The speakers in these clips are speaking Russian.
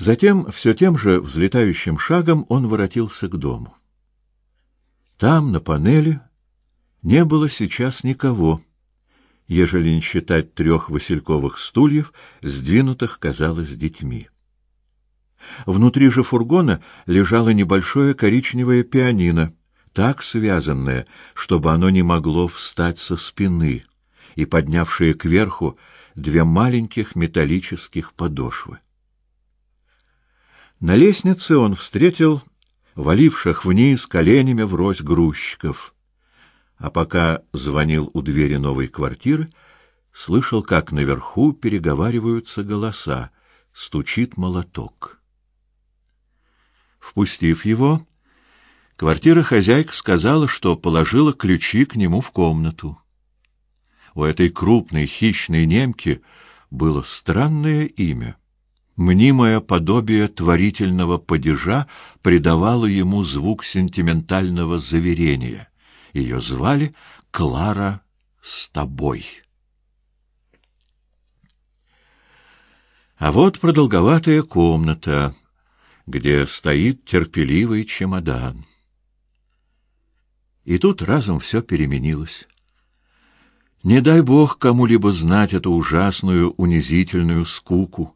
Затем все тем же взлетающим шагом он воротился к дому. Там, на панели, не было сейчас никого, ежели не считать трех васильковых стульев, сдвинутых, казалось, детьми. Внутри же фургона лежало небольшое коричневое пианино, так связанное, чтобы оно не могло встать со спины, и поднявшее кверху две маленьких металлических подошвы. На лестнице он встретил валивших вниз коленями врозь грузчиков, а пока звонил у двери новой квартиры, слышал, как наверху переговариваются голоса, стучит молоток. Впустив его, квартира хозяйка сказала, что положила ключи к нему в комнату. У этой крупной хищной немки было странное имя Мнимое подобие творительного падежа придавало ему звук сентиментального заверения. Ее звали Клара с тобой. А вот продолговатая комната, где стоит терпеливый чемодан. И тут разом все переменилось. Не дай бог кому-либо знать эту ужасную унизительную скуку,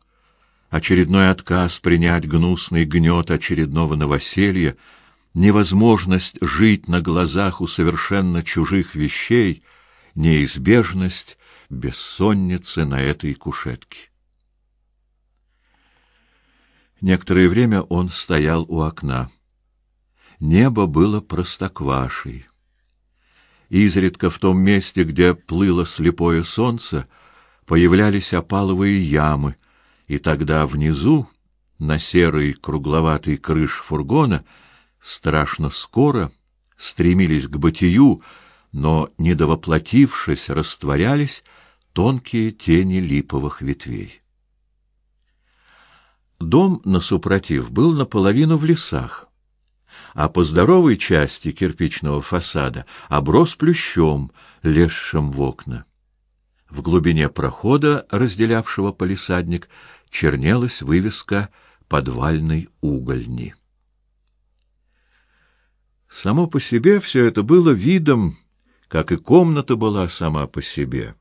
очередной отказ принять гнусный гнет очередного новоселья, невозможность жить на глазах у совершенно чужих вещей, неизбежность бессонницы на этой кушетке. Некоторое время он стоял у окна. Небо было простоквашей. Изредка в том месте, где плыло слепое солнце, появлялись опаловые ямы, и тогда внизу, на серой кругловатой крыш фургона, страшно скоро стремились к бытию, но, недовоплотившись, растворялись тонкие тени липовых ветвей. Дом на супротив был наполовину в лесах, а по здоровой части кирпичного фасада оброс плющом, лезшим в окна. В глубине прохода, разделявшего полисадник, чернелась вывеска подвальной угольни. Само по себе все это было видом, как и комната была сама по себе.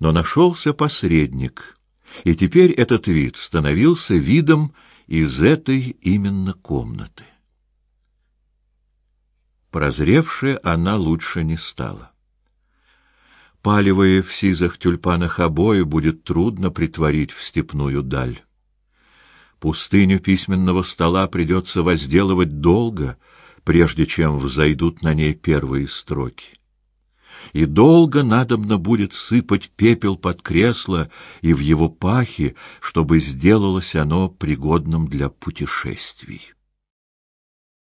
Но нашелся посредник, и теперь этот вид становился видом из этой именно комнаты. Прозревшая она лучше не стала. Палевые в сизых тюльпанах обои будет трудно притворить в степную даль. Пустыню письменного стола придется возделывать долго, прежде чем взойдут на ней первые строки. И долго надобно будет сыпать пепел под кресло и в его пахи, чтобы сделалось оно пригодным для путешествий.